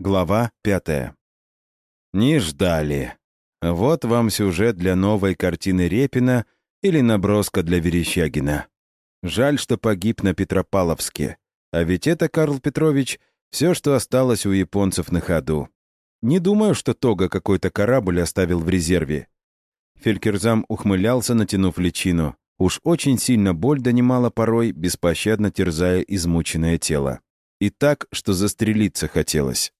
Глава пятая. Не ждали. Вот вам сюжет для новой картины Репина или наброска для Верещагина. Жаль, что погиб на Петропавловске. А ведь это, Карл Петрович, все, что осталось у японцев на ходу. Не думаю, что Тога какой-то корабль оставил в резерве. Фелькерзам ухмылялся, натянув личину. Уж очень сильно боль донимала порой, беспощадно терзая измученное тело. И так, что застрелиться хотелось.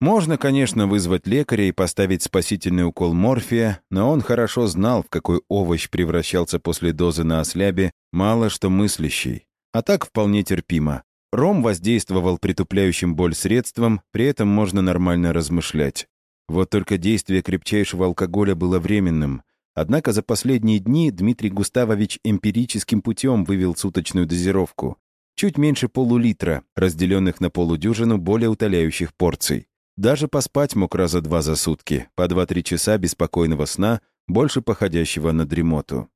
Можно, конечно, вызвать лекаря и поставить спасительный укол морфия, но он хорошо знал, в какой овощ превращался после дозы на ослябе, мало что мыслящий. А так вполне терпимо. Ром воздействовал притупляющим боль средством, при этом можно нормально размышлять. Вот только действие крепчайшего алкоголя было временным. Однако за последние дни Дмитрий Густавович эмпирическим путем вывел суточную дозировку. Чуть меньше полулитра, разделенных на полудюжину более утоляющих порций. Даже поспать мог раза два за сутки, по два-три часа беспокойного сна, больше походящего на дремоту.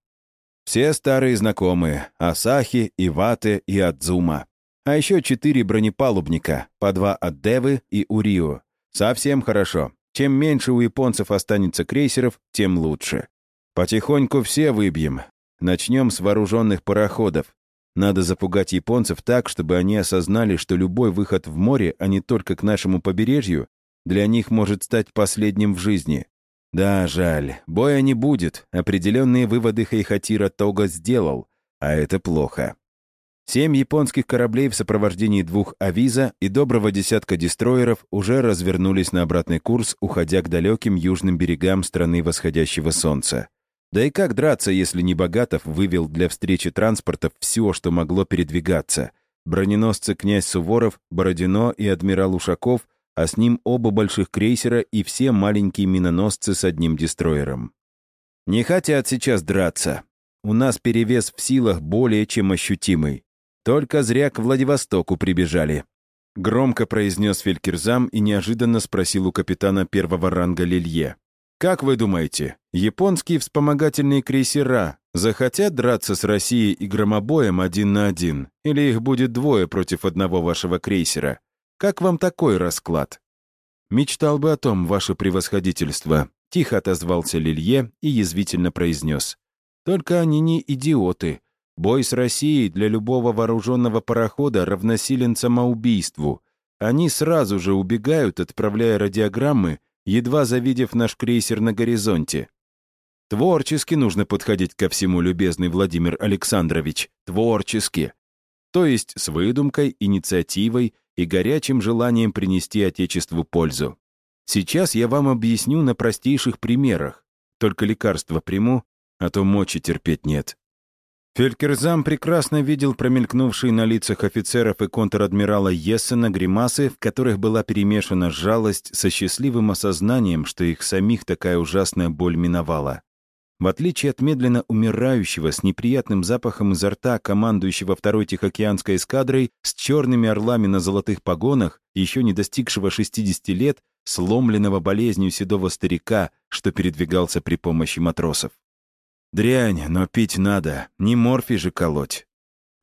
Все старые знакомые — Асахи, Ивате и Адзума. А еще четыре бронепалубника, по два от Девы и Урио. Совсем хорошо. Чем меньше у японцев останется крейсеров, тем лучше. Потихоньку все выбьем. Начнем с вооруженных пароходов. Надо запугать японцев так, чтобы они осознали, что любой выход в море, а не только к нашему побережью, для них может стать последним в жизни. Да, жаль, боя не будет. Определенные выводы Хайхатира Тога сделал, а это плохо. Семь японских кораблей в сопровождении двух авиза и доброго десятка дестроеров уже развернулись на обратный курс, уходя к далеким южным берегам страны восходящего солнца. Да и как драться, если Небогатов вывел для встречи транспортов все, что могло передвигаться? Броненосцы князь Суворов, Бородино и адмирал Ушаков, а с ним оба больших крейсера и все маленькие миноносцы с одним дестроером. Не хотят сейчас драться. У нас перевес в силах более чем ощутимый. Только зря к Владивостоку прибежали. Громко произнес Фелькерзам и неожиданно спросил у капитана первого ранга Лилье. Как вы думаете, японские вспомогательные крейсера захотят драться с Россией и громобоем один на один, или их будет двое против одного вашего крейсера? Как вам такой расклад? Мечтал бы о том, ваше превосходительство, тихо отозвался Лилье и язвительно произнес. Только они не идиоты. Бой с Россией для любого вооруженного парохода равносилен самоубийству. Они сразу же убегают, отправляя радиограммы едва завидев наш крейсер на горизонте. Творчески нужно подходить ко всему, любезный Владимир Александрович, творчески. То есть с выдумкой, инициативой и горячим желанием принести Отечеству пользу. Сейчас я вам объясню на простейших примерах. Только лекарства приму, а то мочи терпеть нет. Фелькерзам прекрасно видел промелькнувшие на лицах офицеров и контр-адмирала Ессена гримасы, в которых была перемешана жалость со счастливым осознанием, что их самих такая ужасная боль миновала. В отличие от медленно умирающего с неприятным запахом изо рта командующего второй Тихоокеанской эскадрой с черными орлами на золотых погонах, еще не достигшего 60 лет, сломленного болезнью седого старика, что передвигался при помощи матросов. Дрянь, но пить надо, не морфий же колоть.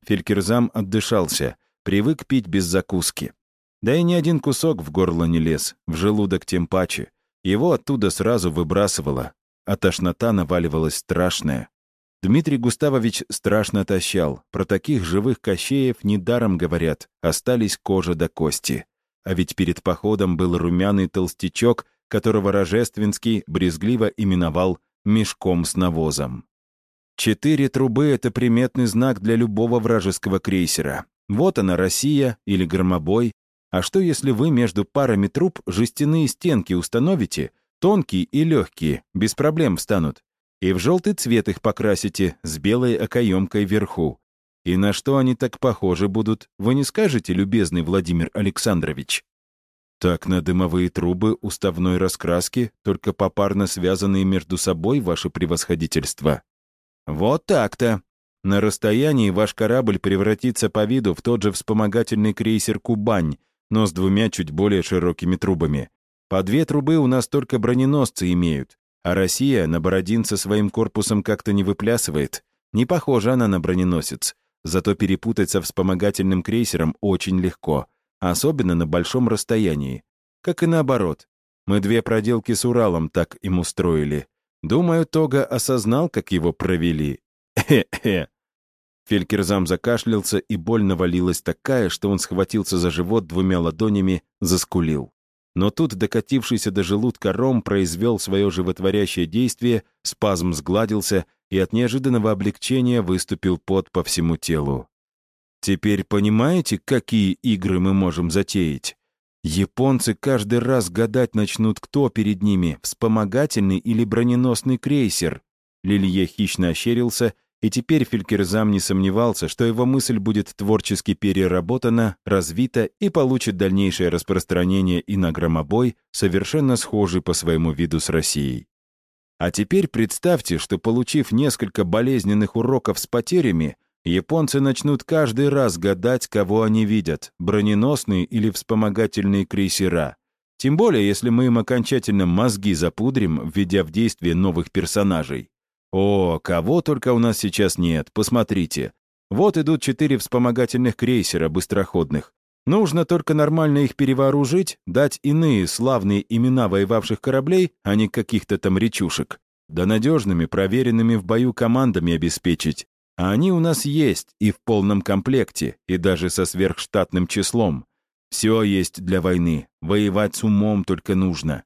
Фелькерзам отдышался, привык пить без закуски. Да и ни один кусок в горло не лез, в желудок тем паче. Его оттуда сразу выбрасывало, а тошнота наваливалась страшная. Дмитрий Густавович страшно тащал. Про таких живых кощеев недаром говорят, остались кожа до кости. А ведь перед походом был румяный толстячок, которого Рожественский брезгливо именовал мешком с навозом. Четыре трубы — это приметный знак для любого вражеского крейсера. Вот она, Россия или Громобой. А что, если вы между парами труб жестяные стенки установите, тонкие и легкие, без проблем встанут, и в желтый цвет их покрасите с белой окоемкой вверху? И на что они так похожи будут, вы не скажете, любезный Владимир Александрович? Так на дымовые трубы уставной раскраски, только попарно связанные между собой, ваше превосходительство. Вот так-то. На расстоянии ваш корабль превратится по виду в тот же вспомогательный крейсер «Кубань», но с двумя чуть более широкими трубами. По две трубы у нас только броненосцы имеют, а Россия на Бородинце своим корпусом как-то не выплясывает. Не похожа она на броненосец, зато перепутать со вспомогательным крейсером очень легко — особенно на большом расстоянии. как и наоборот. Мы две проделки с Уралом так им устроили. Думаю, Тога осознал, как его провели. Хе-хе. Фелькерзам закашлялся, и боль навалилась такая, что он схватился за живот двумя ладонями, заскулил. Но тут докатившийся до желудка ром произвел свое животворящее действие, спазм сгладился, и от неожиданного облегчения выступил пот по всему телу. Теперь понимаете, какие игры мы можем затеять? Японцы каждый раз гадать начнут, кто перед ними, вспомогательный или броненосный крейсер. Лилье хищно ощерился, и теперь Фелькерзам не сомневался, что его мысль будет творчески переработана, развита и получит дальнейшее распространение и на громобой, совершенно схожий по своему виду с Россией. А теперь представьте, что, получив несколько болезненных уроков с потерями, Японцы начнут каждый раз гадать, кого они видят, броненосные или вспомогательные крейсера. Тем более, если мы им окончательно мозги запудрим, введя в действие новых персонажей. О, кого только у нас сейчас нет, посмотрите. Вот идут четыре вспомогательных крейсера быстроходных. Нужно только нормально их перевооружить, дать иные славные имена воевавших кораблей, а не каких-то там речушек. Да надежными, проверенными в бою командами обеспечить, а они у нас есть и в полном комплекте, и даже со сверхштатным числом. Все есть для войны. Воевать с умом только нужно.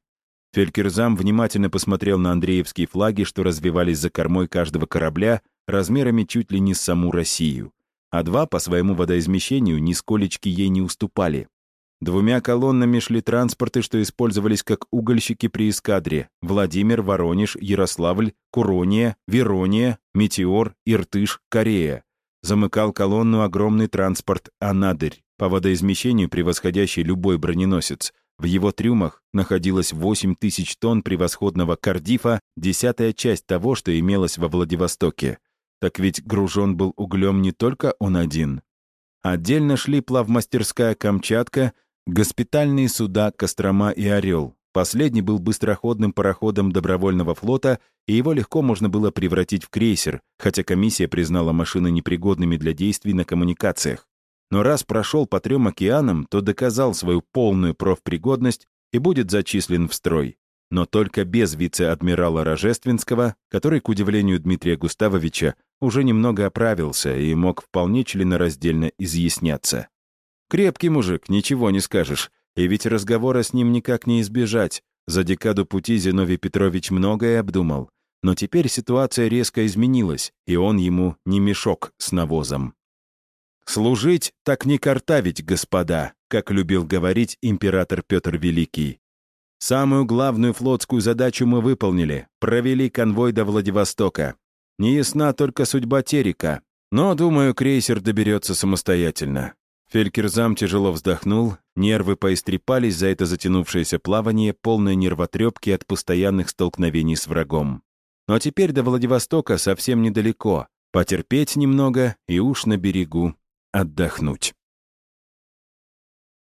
Фелькерзам внимательно посмотрел на Андреевские флаги, что развивались за кормой каждого корабля, размерами чуть ли не саму Россию. А два по своему водоизмещению нисколечки ей не уступали. Двумя колоннами шли транспорты, что использовались как угольщики при эскадре. Владимир, Воронеж, Ярославль, Курония, Верония, Метеор, Иртыш, Корея. Замыкал колонну огромный транспорт «Анадырь», по водоизмещению превосходящий любой броненосец. В его трюмах находилось 8 тысяч тонн превосходного кардифа, десятая часть того, что имелось во Владивостоке. Так ведь гружен был углем не только он один. Отдельно шли плавмастерская «Камчатка», Госпитальные суда «Кострома» и «Орел». Последний был быстроходным пароходом добровольного флота, и его легко можно было превратить в крейсер, хотя комиссия признала машины непригодными для действий на коммуникациях. Но раз прошел по трем океанам, то доказал свою полную профпригодность и будет зачислен в строй. Но только без вице-адмирала Рожественского, который, к удивлению Дмитрия Густавовича, уже немного оправился и мог вполне членораздельно изъясняться. Крепкий мужик, ничего не скажешь. И ведь разговора с ним никак не избежать. За декаду пути Зиновий Петрович многое обдумал. Но теперь ситуация резко изменилась, и он ему не мешок с навозом. «Служить так не картавить, господа», как любил говорить император Петр Великий. Самую главную флотскую задачу мы выполнили, провели конвой до Владивостока. Не ясна только судьба Терека, но, думаю, крейсер доберется самостоятельно. Фелькерзам тяжело вздохнул, нервы поистрепались за это затянувшееся плавание, полное нервотрепки от постоянных столкновений с врагом. Но теперь до Владивостока совсем недалеко. Потерпеть немного и уж на берегу отдохнуть.